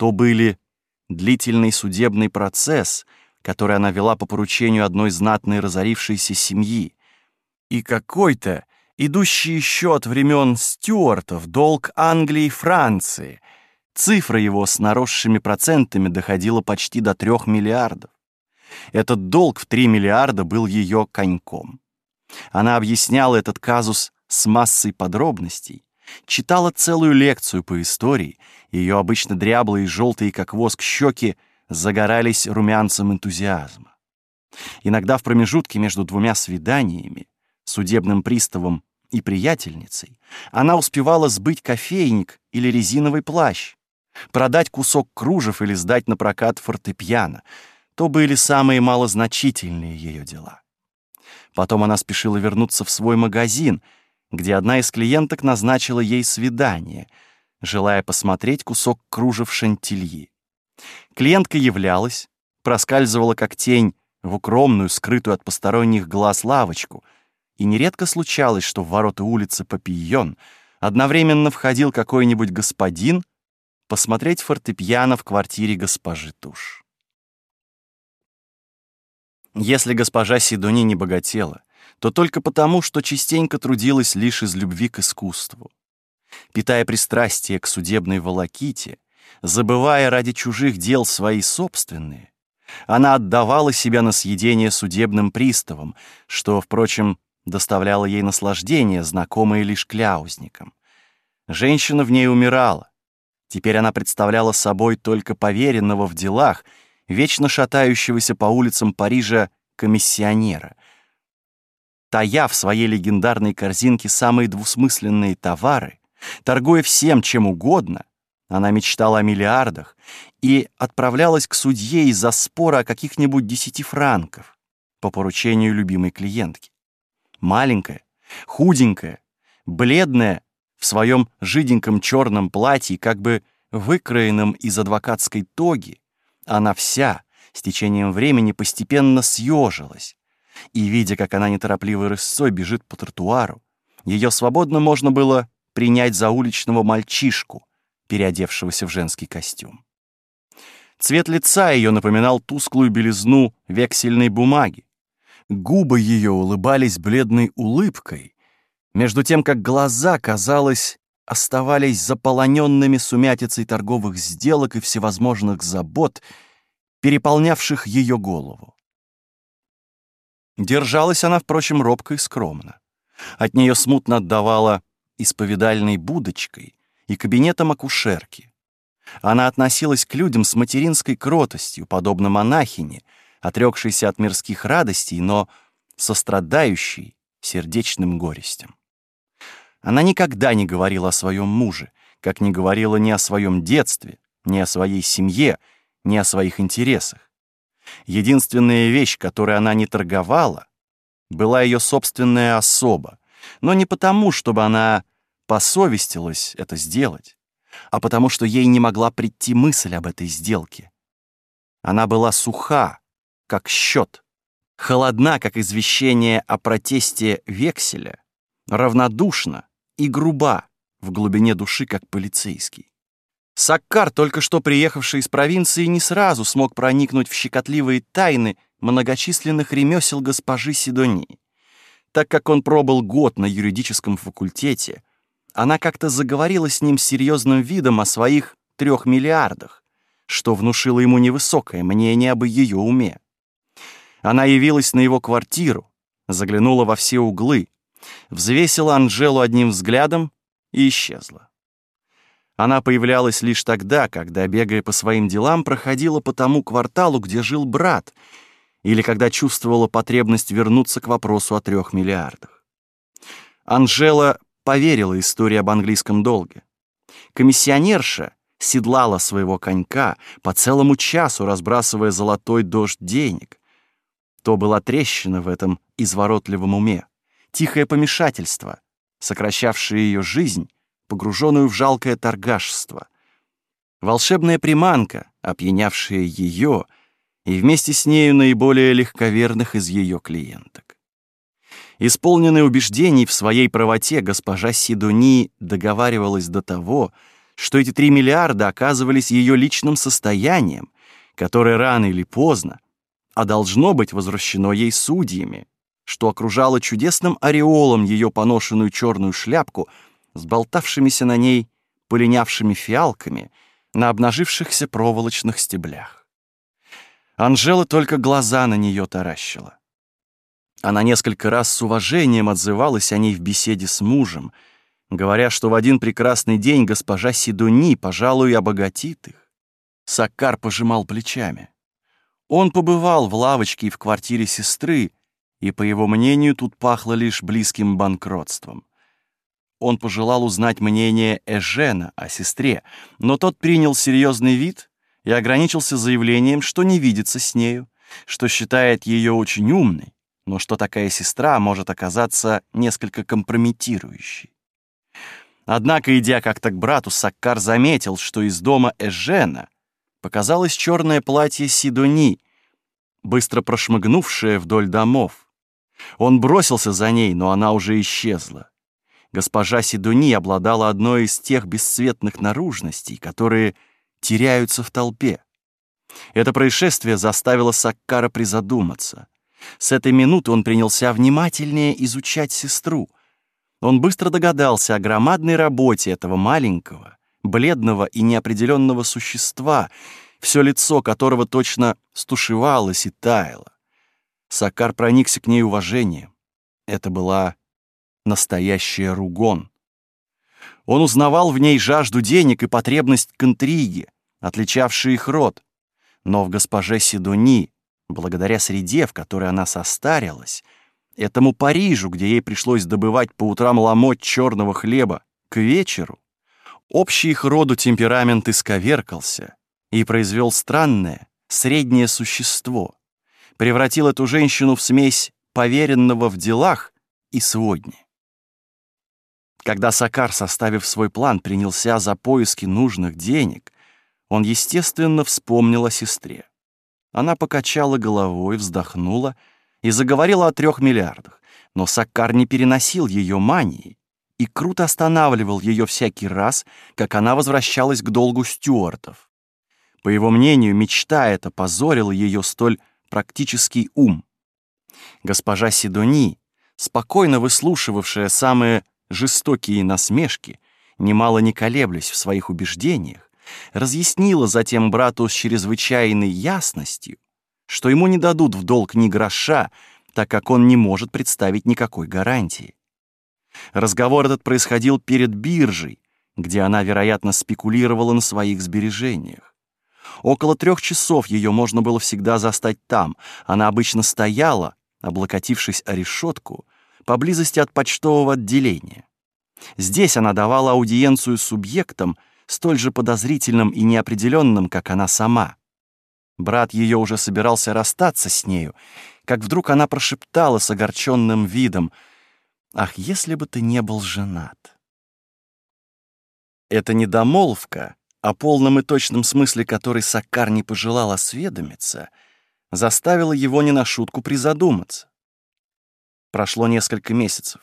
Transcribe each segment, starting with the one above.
то были длительный судебный процесс, который она вела по поручению одной знатной разорившейся семьи, и какой-то, идущий еще от времен Стюартов, долг Англии и Франции. Цифра его с наросшими процентами доходила почти до трех миллиардов. Этот долг в три миллиарда был ее коньком. Она объясняла этот казус с массой подробностей, читала целую лекцию по истории, ее обычно дряблые, желтые, как воск, щеки загорались румянцем энтузиазма. Иногда в промежутке между двумя свиданиями, судебным приставом и приятельницей, она успевала сбыть кофейник или резиновый плащ, продать кусок кружев или сдать на прокат фортепиано. То были самые малозначительные ее дела. Потом она спешила вернуться в свой магазин, где одна из клиенток назначила ей свидание, желая посмотреть кусок кружев шантильи. Клиентка являлась, проскальзывала как тень в укромную, скрытую от посторонних глаз лавочку, и нередко случалось, что в ворота улицы Папийон одновременно входил какой-нибудь господин посмотреть фортепиано в квартире госпожи Туш. Если госпожа Сидони не богатела, то только потому, что частенько трудилась лишь из любви к искусству. Питая пристрастие к судебной волоките, забывая ради чужих дел свои собственные, она отдавала себя на съедение судебным приставам, что, впрочем, доставляло ей наслаждение, знакомое лишь кляузникам. Женщина в ней умирала. Теперь она представляла собой только поверенного в делах — вечно шатающегося по улицам Парижа комиссионера. Тая в своей легендарной корзинке самые двусмысленные товары, торгуя всем, чем угодно, она мечтала о миллиардах и отправлялась к судье из-за спора о каких-нибудь десяти франков по поручению любимой клиентки. Маленькая, худенькая, бледная, в своем жиденьком черном платье, как бы выкроенном из адвокатской тоги, она вся с течением времени постепенно съежилась, и, видя, как она неторопливой рысцой бежит по тротуару, ее свободно можно было принять за уличного мальчишку, переодевшегося в женский костюм. Цвет лица ее напоминал тусклую белизну вексельной бумаги. Губы ее улыбались бледной улыбкой, между тем как глаза, казалось, оставались заполоненными сумятицей торговых сделок и всевозможных забот, переполнявших ее голову. Держалась она, впрочем, робко и скромно. От нее смутно отдавала исповедальной будочкой и кабинетом акушерки. Она относилась к людям с материнской кротостью, подобно монахине, отрекшейся от мирских радостей, но сострадающей сердечным горестям. Она никогда не говорила о своем муже, как не говорила ни о своем детстве, ни о своей семье, ни о своих интересах. Единственная вещь, которой она не торговала, была ее собственная особа, но не потому, чтобы она посовестилась это сделать, а потому что ей не могла прийти мысль об этой сделке. Она была суха, как счет, холодна, как извещение о протесте векселя, равнодушна, и груба в глубине души, как полицейский. Саккар, только что приехавший из провинции, не сразу смог проникнуть в щекотливые тайны многочисленных ремесел госпожи Сидони. Так как он пробыл год на юридическом факультете, она как-то заговорила с ним серьезным видом о своих трех миллиардах, что внушило ему невысокое мнение об ее уме. Она явилась на его квартиру, заглянула во все углы, взвесила Анжелу одним взглядом и исчезла. Она появлялась лишь тогда, когда, бегая по своим делам, проходила по тому кварталу, где жил брат, или когда чувствовала потребность вернуться к вопросу о трех миллиардах. Анжела поверила истории об английском долге. Комиссионерша седлала своего конька по целому часу, разбрасывая золотой дождь денег. То была трещина в этом изворотливом уме тихое помешательство, сокращавшее ее жизнь, погруженную в жалкое торгашество. Волшебная приманка, опьянявшая ее, и вместе с нею наиболее легковерных из ее клиенток. Исполненная убеждений в своей правоте, госпожа Сидони договаривалась до того, что эти три миллиарда оказывались ее личным состоянием, которое рано или поздно, а должно быть возвращено ей судьями, что окружало чудесным ореолом ее поношенную черную шляпку с болтавшимися на ней полинявшими фиалками на обнажившихся проволочных стеблях. Анжела только глаза на нее таращила. Она несколько раз с уважением отзывалась о ней в беседе с мужем, говоря, что в один прекрасный день госпожа Сидуни, пожалуй, обогатит их. Саккар пожимал плечами. Он побывал в лавочке и в квартире сестры, и, по его мнению, тут пахло лишь близким банкротством. Он пожелал узнать мнение Эжена о сестре, но тот принял серьезный вид и ограничился заявлением, что не видится с нею, что считает ее очень умной, но что такая сестра может оказаться несколько компрометирующей. Однако, идя как-то к брату, Саккар заметил, что из дома Эжена показалось черное платье Сидони, быстро прошмыгнувшее вдоль домов. Он бросился за ней, но она уже исчезла. Госпожа Сидуни обладала одной из тех бесцветных наружностей, которые теряются в толпе. Это происшествие заставило Саккара призадуматься. С этой минуты он принялся внимательнее изучать сестру. Он быстро догадался о громадной работе этого маленького, бледного и неопределенного существа, все лицо которого точно стушевалось и таяло. Сакар проникся к ней уважением. Это была настоящая ругон. Он узнавал в ней жажду денег и потребность к интриге, отличавшие их род. Но в госпоже Сидони благодаря среде, в которой она состарилась, этому Парижу, где ей пришлось добывать по утрам ломоть черного хлеба, к вечеру, общий их роду темперамент исковеркался и произвел странное, среднее существо, превратил эту женщину в смесь поверенного в делах и сводни. Когда Сакар, составив свой план, принялся за поиски нужных денег, он, естественно, вспомнил о сестре. Она покачала головой, вздохнула и заговорила о трех миллиардах. Но Саккар не переносил ее мании и круто останавливал ее всякий раз, как она возвращалась к долгу стюартов. По его мнению, мечта эта позорила ее столь практический ум. Госпожа Сидони, спокойно выслушивавшая самые жестокие насмешки, немало не колеблясь в своих убеждениях, разъяснила затем брату с чрезвычайной ясностью, что ему не дадут в долг ни гроша, так как он не может представить никакой гарантии. Разговор этот происходил перед биржей, где она, вероятно, спекулировала на своих сбережениях. Около трех часов ее можно было всегда застать там. Она обычно стояла, облокотившись о решетку, поблизости от почтового отделения. Здесь она давала аудиенцию субъектам, столь же подозрительным и неопределенным, как она сама. Брат ее уже собирался расстаться с нею, как вдруг она прошептала с огорченным видом, «Ах, если бы ты не был женат!» Это недомолвка, о полном и точном смысле которой Саккар не пожелал осведомиться, заставила его не на шутку призадуматься. Прошло несколько месяцев.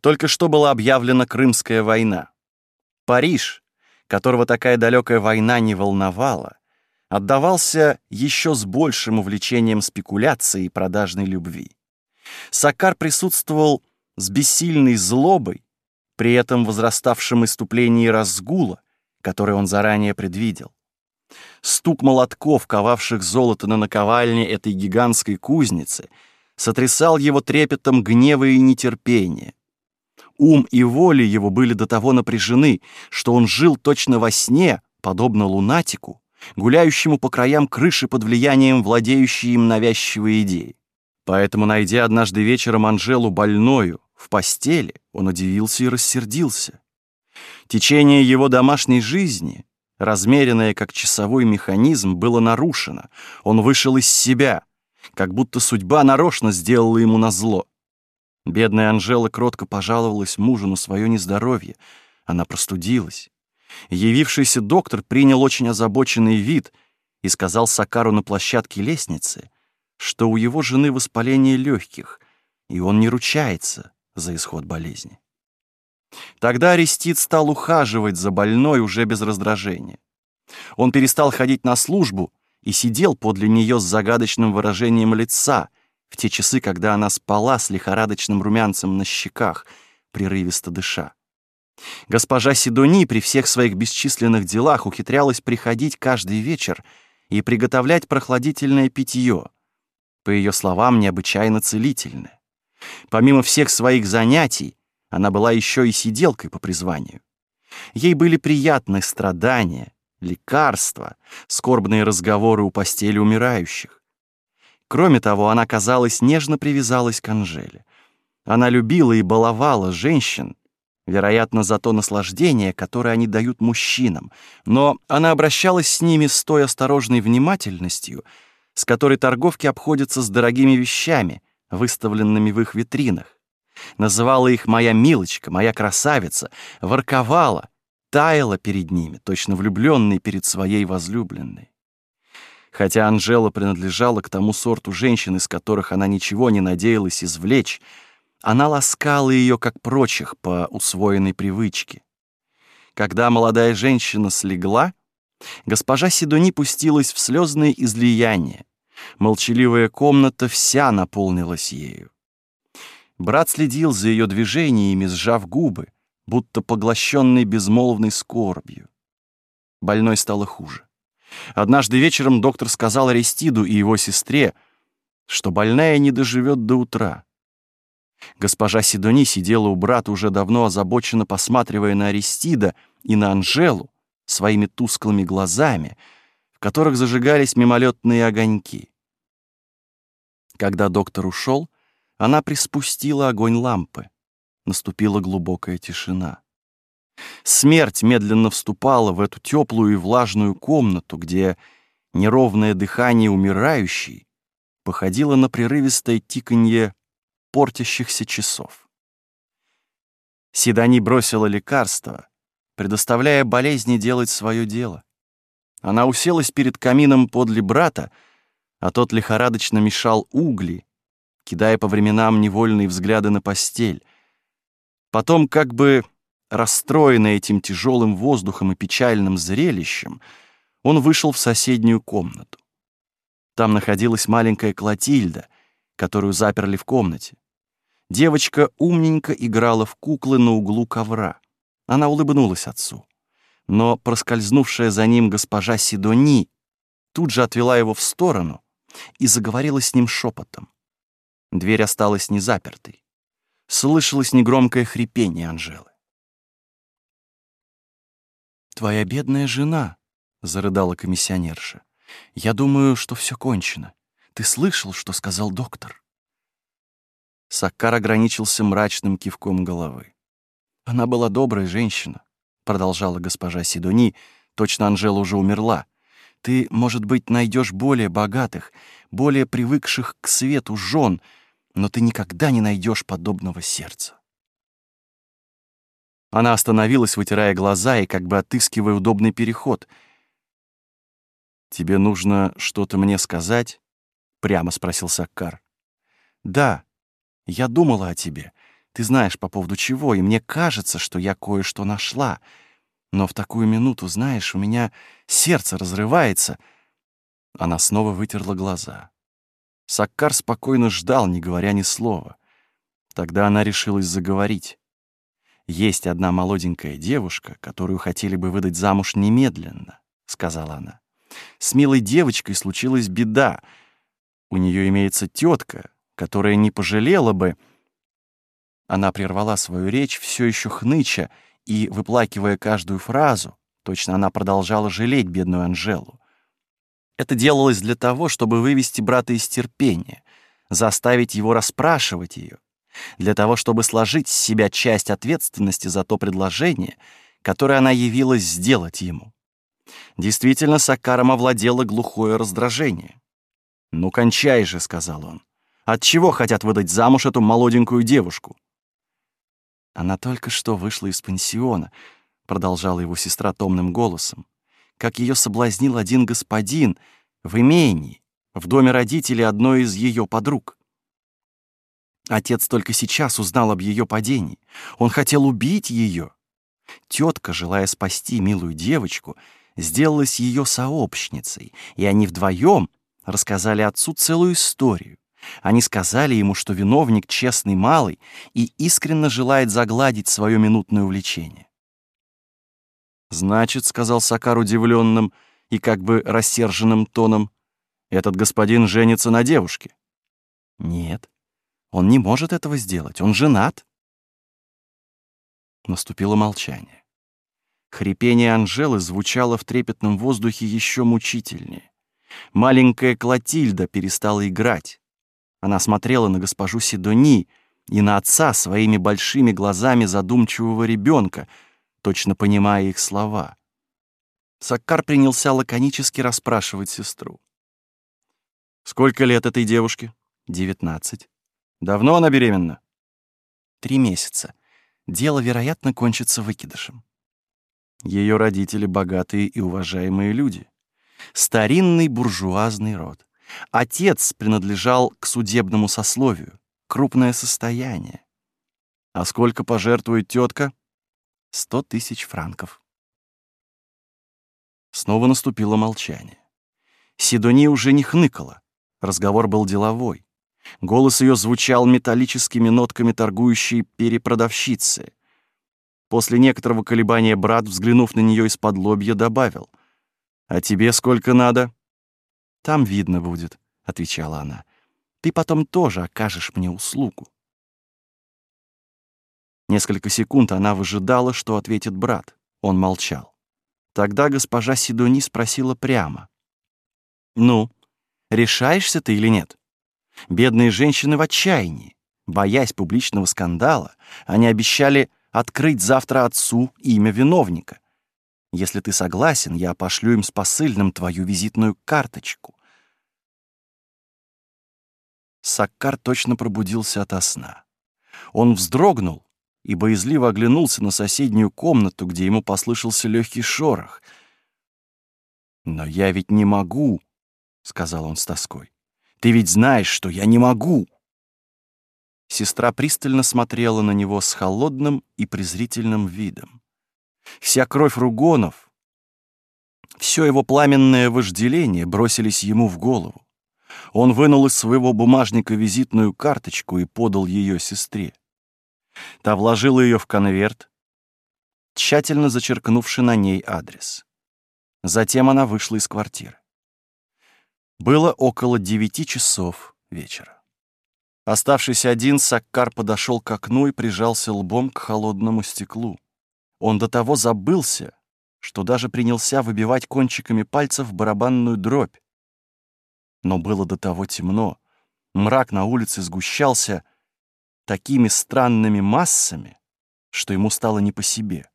Только что была объявлена Крымская война. Париж, которого такая далекая война не волновала, отдавался еще с большим увлечением спекуляции и продажной любви. Сакар присутствовал с бессильной злобой, при этом возраставшем иступлении разгула, который он заранее предвидел. Стук молотков, ковавших золото на наковальне этой гигантской кузницы, сотрясал его трепетом гнева и нетерпения. Ум и воля его были до того напряжены, что он жил точно во сне, подобно лунатику, гуляющему по краям крыши под влиянием владеющей им навязчивой идеи. Поэтому, найдя однажды вечером Анжелу больною в постели, он удивился и рассердился. Течение его домашней жизни, размеренное как часовой механизм, было нарушено. Он вышел из себя, как будто судьба нарочно сделала ему назло. Бедная Анжела кротко пожаловалась мужу на свое нездоровье. Она простудилась. Явившийся доктор принял очень озабоченный вид и сказал Сакару на площадке лестницы, что у его жены воспаление легких, и он не ручается за исход болезни. Тогда Арестит стал ухаживать за больной уже без раздражения. Он перестал ходить на службу и сидел подле нее с загадочным выражением лица в те часы, когда она спала с лихорадочным румянцем на щеках, прерывисто дыша. Госпожа Сидони при всех своих бесчисленных делах ухитрялась приходить каждый вечер и приготовлять прохладительное питье, по ее словам, необычайно целительное. Помимо всех своих занятий, она была еще и сиделкой по призванию. Ей были приятны страдания, лекарства, скорбные разговоры у постели умирающих. Кроме того, она, казалось, нежно привязалась к Анжеле. Она любила и баловала женщин, вероятно, за то наслаждение, которое они дают мужчинам, но она обращалась с ними с той осторожной внимательностью, с которой торговки обходятся с дорогими вещами, выставленными в их витринах. Называла их «моя милочка», «моя красавица», ворковала, таяла перед ними, точно влюбленный перед своей возлюбленной. Хотя Анжела принадлежала к тому сорту женщин, из которых она ничего не надеялась извлечь, она ласкала ее, как прочих, по усвоенной привычке. Когда молодая женщина слегла, госпожа Сидони пустилась в слезные излияния. Молчаливая комната вся наполнилась ею. Брат следил за ее движениями, сжав губы, будто поглощенный безмолвной скорбью. Больной стало хуже. Однажды вечером доктор сказал Аристиду и его сестре, что больная не доживет до утра. Госпожа Сидони сидела у брата уже давно озабоченно посматривая на Аристида и на Анжелу своими тусклыми глазами, в которых зажигались мимолетные огоньки. Когда доктор ушел, она приспустила огонь лампы. Наступила глубокая тишина. Смерть медленно вступала в эту теплую и влажную комнату, где неровное дыхание умирающей походило на прерывистое тиканье портящихся часов. Седани бросила лекарство, предоставляя болезни делать свое дело. Она уселась перед камином подле брата, а тот лихорадочно мешал угли, кидая по временам невольные взгляды на постель, Потом, как бы расстроенный этим тяжелым воздухом и печальным зрелищем, он вышел в соседнюю комнату. Там находилась маленькая Клотильда, которую заперли в комнате. Девочка умненько играла в куклы на углу ковра. Она улыбнулась отцу. Но проскользнувшая за ним госпожа Сидони тут же отвела его в сторону и заговорила с ним шепотом. Дверь осталась незапертой слышалось негромкое хрипение Анжелы. «Твоя бедная жена», — зарыдала комиссионерша. «Я думаю, что все кончено. Ты слышал, что сказал доктор?» Саккар ограничился мрачным кивком головы. «Она была добрая женщина», — продолжала госпожа Сидони, точно Анжела уже умерла. «Ты, может быть, найдешь более богатых, более привыкших к свету жен, но ты никогда не найдешь подобного сердца. Она остановилась, вытирая глаза и как бы отыскивая удобный переход. «Тебе нужно что-то мне сказать?» — прямо спросил Саккар. «Да, я думала о тебе. Ты знаешь, по поводу чего, и мне кажется, что я кое-что нашла. Но в такую минуту, знаешь, у меня сердце разрывается». Она снова вытерла глаза. Саккар спокойно ждал, не говоря ни слова. Тогда она решилась заговорить. «Есть одна молоденькая девушка, которую хотели бы выдать замуж немедленно», — сказала она. «С милой девочкой случилась беда. У нее имеется тетка, которая не пожалела бы...» Она прервала свою речь, все еще хныча, и, выплакивая каждую фразу, точно она продолжала жалеть бедную Анжелу. Это делалось для того, чтобы вывести брата из терпения, заставить его расспрашивать ее, для того, чтобы сложить с себя часть ответственности за то предложение, которое она явилась сделать ему. Действительно, Сакаром овладело глухое раздражение. «Ну, кончай же», — сказал он. «От чего хотят выдать замуж эту молоденькую девушку?» «Она только что вышла из пансиона», — продолжала его сестра томным голосом как ее соблазнил один господин в имении, в доме родителей одной из ее подруг. Отец только сейчас узнал об ее падении. Он хотел убить ее. Тетка, желая спасти милую девочку, сделалась ее сообщницей, и они вдвоем рассказали отцу целую историю. Они сказали ему, что виновник честный малый и искренне желает загладить свое минутное увлечение. «Значит, — сказал Сакар удивленным и как бы рассерженным тоном, — этот господин женится на девушке». «Нет, он не может этого сделать, он женат». Наступило молчание. Хрипение Анжелы звучало в трепетном воздухе еще мучительнее. Маленькая Клотильда перестала играть. Она смотрела на госпожу Сидони и на отца своими большими глазами задумчивого ребенка, точно понимая их слова. Саккар принялся лаконически расспрашивать сестру. «Сколько лет этой девушке?» «Девятнадцать». «Давно она беременна?» «Три месяца. Дело, вероятно, кончится выкидышем». Ее родители богатые и уважаемые люди. Старинный буржуазный род. Отец принадлежал к судебному сословию, крупное состояние. А сколько пожертвует тетка? Сто тысяч франков. Снова наступило молчание. Сидони уже не хныкала. Разговор был деловой. Голос ее звучал металлическими нотками торгующей перепродавщицы. После некоторого колебания брат, взглянув на нее из-под лобья, добавил. «А тебе сколько надо?» «Там видно будет», — отвечала она. «Ты потом тоже окажешь мне услугу». Несколько секунд она выжидала, что ответит брат. Он молчал. Тогда госпожа Сидони спросила прямо. «Ну, решаешься ты или нет?» Бедные женщины в отчаянии. Боясь публичного скандала, они обещали открыть завтра отцу имя виновника. Если ты согласен, я пошлю им с посыльным твою визитную карточку. Саккар точно пробудился ото сна. Он вздрогнул и боязливо оглянулся на соседнюю комнату, где ему послышался легкий шорох. «Но я ведь не могу», — сказал он с тоской. «Ты ведь знаешь, что я не могу». Сестра пристально смотрела на него с холодным и презрительным видом. Вся кровь Ругонов, все его пламенное вожделение бросились ему в голову. Он вынул из своего бумажника визитную карточку и подал ее сестре. Та вложила ее в конверт, тщательно зачеркнувши на ней адрес. Затем она вышла из квартиры. Было около девяти часов вечера. Оставшись один, Саккар подошел к окну и прижался лбом к холодному стеклу. Он до того забылся, что даже принялся выбивать кончиками пальцев барабанную дробь. Но было до того темно, мрак на улице сгущался такими странными массами, что ему стало не по себе.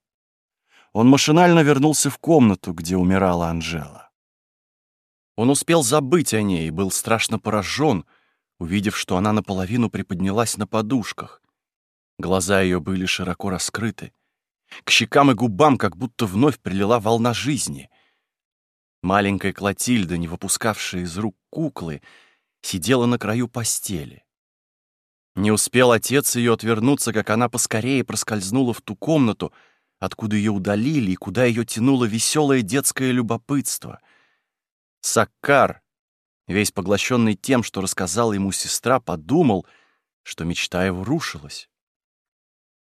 Он машинально вернулся в комнату, где умирала Анжела. Он успел забыть о ней и был страшно поражен, увидев, что она наполовину приподнялась на подушках. Глаза ее были широко раскрыты. К щекам и губам как будто вновь прилила волна жизни. Маленькая Клотильда, не выпускавшая из рук куклы, сидела на краю постели. Не успел отец ее отвернуться, как она поскорее проскользнула в ту комнату, откуда ее удалили и куда ее тянуло веселое детское любопытство. Саккар, весь поглощенный тем, что рассказала ему сестра, подумал, что мечта его рушилась.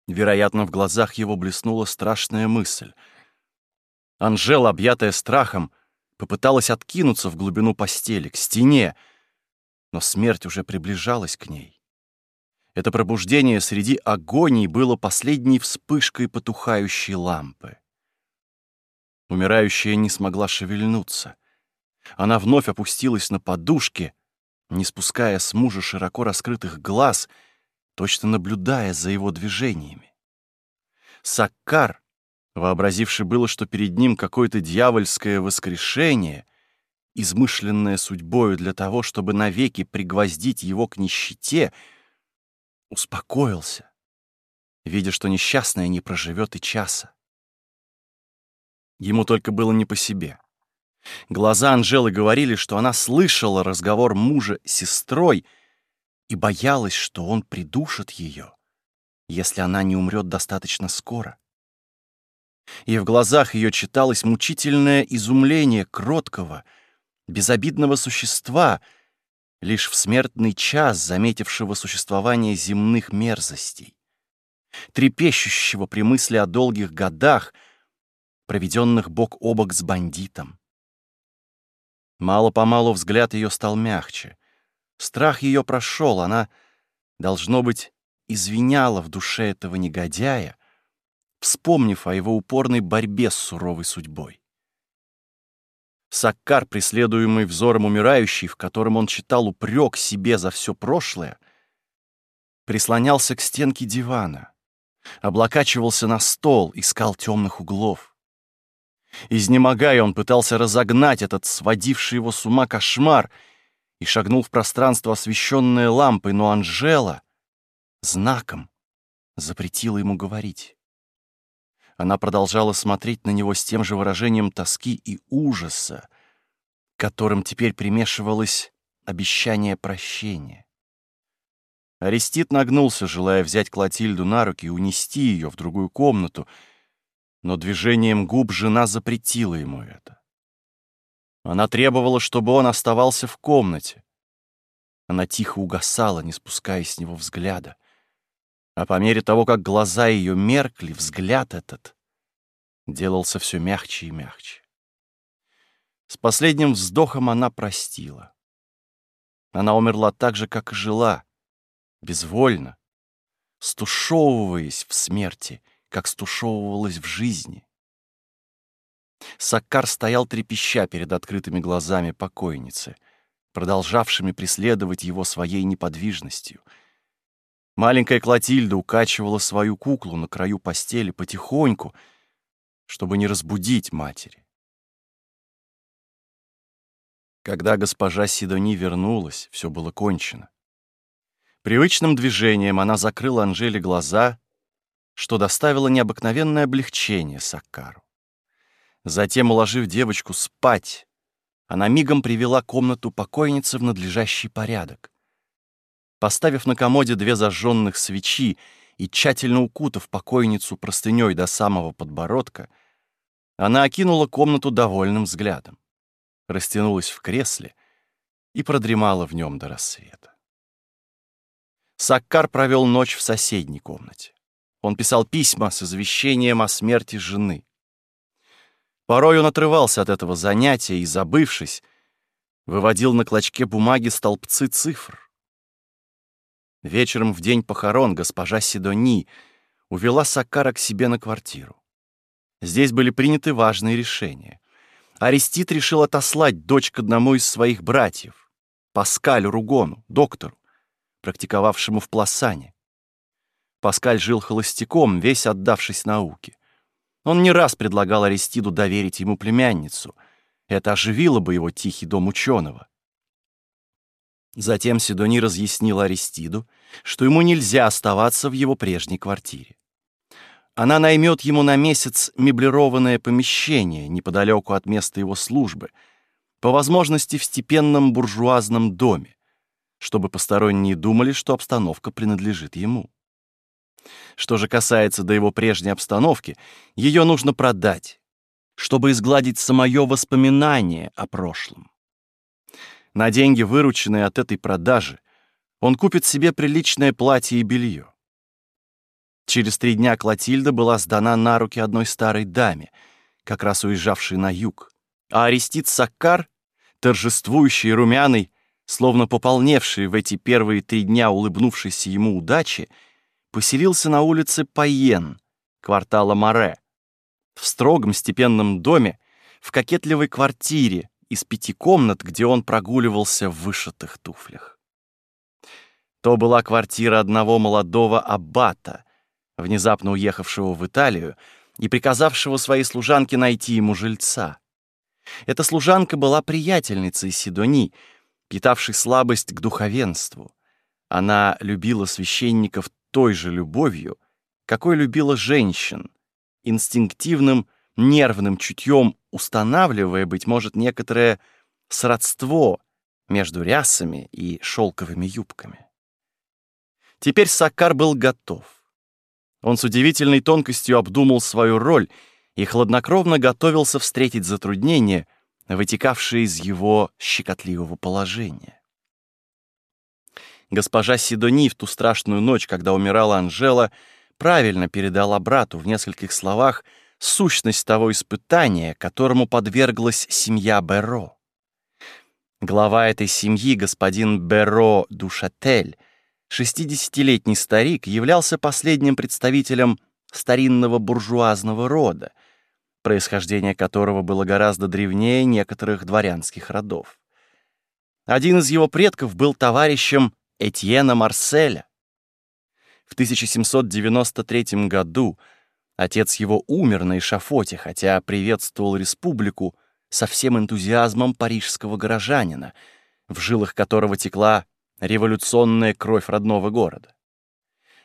Вероятно, в глазах его блеснула страшная мысль. Анжела, объятая страхом, попыталась откинуться в глубину постели, к стене, но смерть уже приближалась к ней. Это пробуждение среди агоний было последней вспышкой потухающей лампы. Умирающая не смогла шевельнуться. Она вновь опустилась на подушке, не спуская с мужа широко раскрытых глаз — точно наблюдая за его движениями. Саккар, вообразивший было, что перед ним какое-то дьявольское воскрешение, измышленное судьбою для того, чтобы навеки пригвоздить его к нищете, успокоился, видя, что несчастная не проживет и часа. Ему только было не по себе. Глаза Анжелы говорили, что она слышала разговор мужа с сестрой, и боялась, что он придушит ее, если она не умрет достаточно скоро. И в глазах ее читалось мучительное изумление кроткого, безобидного существа, лишь в смертный час заметившего существование земных мерзостей, трепещущего при мысли о долгих годах, проведенных бок о бок с бандитом. Мало-помалу взгляд ее стал мягче. Страх ее прошел, она, должно быть, извиняла в душе этого негодяя, вспомнив о его упорной борьбе с суровой судьбой. Саккар, преследуемый взором умирающий, в котором он читал упрек себе за все прошлое, прислонялся к стенке дивана, облокачивался на стол, искал темных углов. Изнемогая, он пытался разогнать этот сводивший его с ума кошмар и шагнул в пространство, освещенное лампой, но Анжела знаком запретила ему говорить. Она продолжала смотреть на него с тем же выражением тоски и ужаса, которым теперь примешивалось обещание прощения. Арестит нагнулся, желая взять Клотильду на руки и унести ее в другую комнату — но движением губ жена запретила ему это. Она требовала, чтобы он оставался в комнате. Она тихо угасала, не спуская с него взгляда. А по мере того, как глаза ее меркли, взгляд этот делался все мягче и мягче. С последним вздохом она простила. Она умерла так же, как и жила, безвольно, стушевываясь в смерти — как стушевывалась в жизни. Саккар стоял трепеща перед открытыми глазами покойницы, продолжавшими преследовать его своей неподвижностью. Маленькая Клотильда укачивала свою куклу на краю постели потихоньку, чтобы не разбудить матери. Когда госпожа Сидони вернулась, все было кончено. Привычным движением она закрыла Анжеле глаза что доставило необыкновенное облегчение Саккару. Затем, уложив девочку спать, она мигом привела комнату покойницы в надлежащий порядок. Поставив на комоде две зажженных свечи и тщательно укутав покойницу простыней до самого подбородка, она окинула комнату довольным взглядом, растянулась в кресле и продремала в нем до рассвета. Саккар провел ночь в соседней комнате. Он писал письма с извещением о смерти жены. Порой он отрывался от этого занятия и, забывшись, выводил на клочке бумаги столбцы цифр. Вечером в день похорон госпожа Сидони увела Сакара к себе на квартиру. Здесь были приняты важные решения. Арестит решил отослать дочь к одному из своих братьев, Паскалю Ругону, доктору, практиковавшему в Пласане. Паскаль жил холостяком, весь отдавшись науке. Он не раз предлагал Аристиду доверить ему племянницу. Это оживило бы его тихий дом ученого. Затем Сидони разъяснила Аристиду, что ему нельзя оставаться в его прежней квартире. Она наймет ему на месяц меблированное помещение неподалеку от места его службы, по возможности в степенном буржуазном доме, чтобы посторонние думали, что обстановка принадлежит ему. Что же касается до его прежней обстановки, ее нужно продать, чтобы изгладить самое воспоминание о прошлом. На деньги, вырученные от этой продажи, он купит себе приличное платье и белье. Через три дня Клотильда была сдана на руки одной старой даме, как раз уезжавшей на юг, а Арестит Саккар, торжествующий и румяный, словно пополневший в эти первые три дня улыбнувшейся ему удачи, поселился на улице Пайен, квартала Море, в строгом степенном доме, в кокетливой квартире из пяти комнат, где он прогуливался в вышитых туфлях. То была квартира одного молодого аббата, внезапно уехавшего в Италию и приказавшего своей служанке найти ему жильца. Эта служанка была приятельницей Сидони, питавшей слабость к духовенству. Она любила священников той же любовью, какой любила женщин, инстинктивным нервным чутьем устанавливая, быть может, некоторое сродство между рясами и шелковыми юбками. Теперь Саккар был готов. Он с удивительной тонкостью обдумал свою роль и хладнокровно готовился встретить затруднения, вытекавшие из его щекотливого положения. Госпожа Сидони в ту страшную ночь, когда умирала Анжела, правильно передала брату в нескольких словах сущность того испытания, которому подверглась семья Беро. Глава этой семьи, господин Беро Душатель, шестидесятилетний старик, являлся последним представителем старинного буржуазного рода, происхождение которого было гораздо древнее некоторых дворянских родов. Один из его предков был товарищем Этьена Марселя. В 1793 году отец его умер на эшафоте, хотя приветствовал республику со всем энтузиазмом парижского горожанина, в жилах которого текла революционная кровь родного города.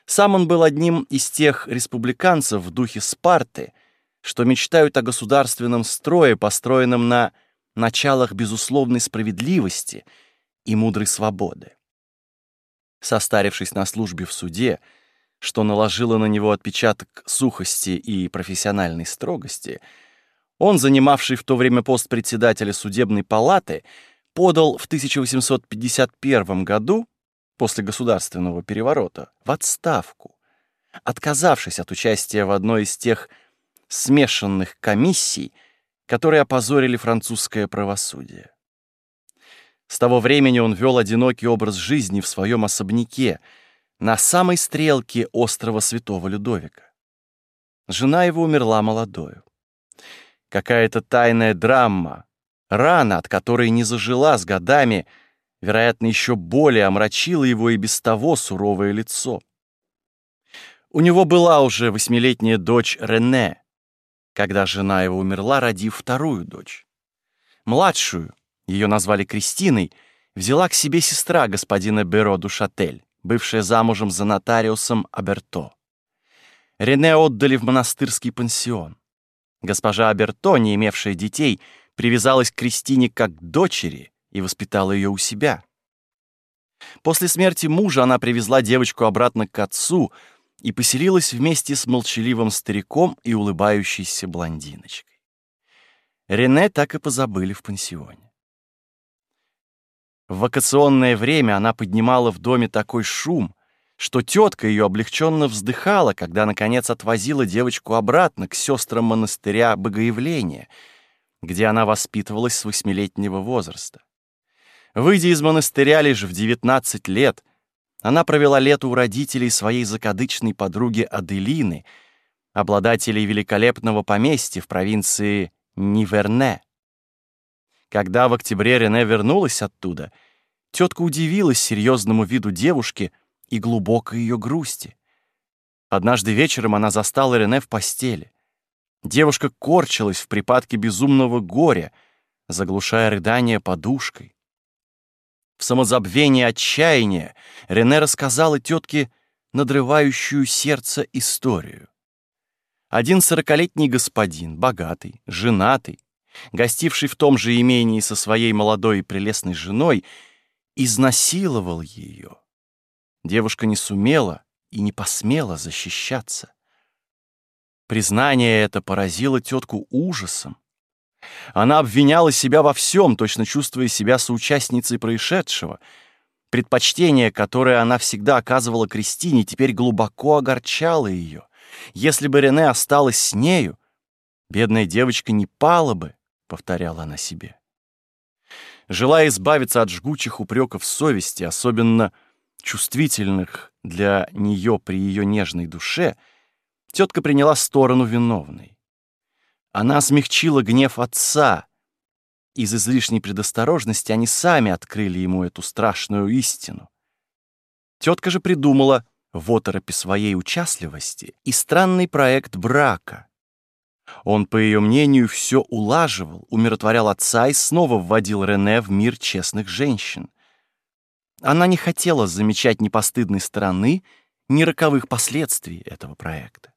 Сам он был одним из тех республиканцев в духе Спарты, что мечтают о государственном строе, построенном на началах безусловной справедливости и мудрой свободы состарившись на службе в суде, что наложило на него отпечаток сухости и профессиональной строгости, он, занимавший в то время пост председателя судебной палаты, подал в 1851 году, после государственного переворота, в отставку, отказавшись от участия в одной из тех смешанных комиссий, которые опозорили французское правосудие. С того времени он вел одинокий образ жизни в своем особняке на самой стрелке острова Святого Людовика. Жена его умерла молодою. Какая-то тайная драма, рана, от которой не зажила с годами, вероятно, еще более омрачила его и без того суровое лицо. У него была уже восьмилетняя дочь Рене, когда жена его умерла, родив вторую дочь. Младшую, ее назвали Кристиной, взяла к себе сестра господина Беро Душатель, бывшая замужем за нотариусом Аберто. Рене отдали в монастырский пансион. Госпожа Аберто, не имевшая детей, привязалась к Кристине как к дочери и воспитала ее у себя. После смерти мужа она привезла девочку обратно к отцу и поселилась вместе с молчаливым стариком и улыбающейся блондиночкой. Рене так и позабыли в пансионе. В вакационное время она поднимала в доме такой шум, что тетка ее облегченно вздыхала, когда, наконец, отвозила девочку обратно к сестрам монастыря Богоявления, где она воспитывалась с восьмилетнего возраста. Выйдя из монастыря лишь в 19 лет, она провела лето у родителей своей закадычной подруги Аделины, обладателей великолепного поместья в провинции Ниверне. Когда в октябре Рене вернулась оттуда, тетка удивилась серьезному виду девушки и глубокой ее грусти. Однажды вечером она застала Рене в постели. Девушка корчилась в припадке безумного горя, заглушая рыдание подушкой. В самозабвении отчаяния Рене рассказала тетке надрывающую сердце историю. Один сорокалетний господин, богатый, женатый, гостивший в том же имении со своей молодой и прелестной женой, изнасиловал ее. Девушка не сумела и не посмела защищаться. Признание это поразило тетку ужасом. Она обвиняла себя во всем, точно чувствуя себя соучастницей происшедшего. Предпочтение, которое она всегда оказывала Кристине, теперь глубоко огорчало ее. Если бы Рене осталась с нею, бедная девочка не пала бы повторяла она себе. Желая избавиться от жгучих упреков совести, особенно чувствительных для нее при ее нежной душе, тетка приняла сторону виновной. Она смягчила гнев отца. Из излишней предосторожности они сами открыли ему эту страшную истину. Тетка же придумала в своей участливости и странный проект брака — он, по ее мнению, все улаживал, умиротворял отца и снова вводил Рене в мир честных женщин. Она не хотела замечать ни постыдной стороны, ни роковых последствий этого проекта.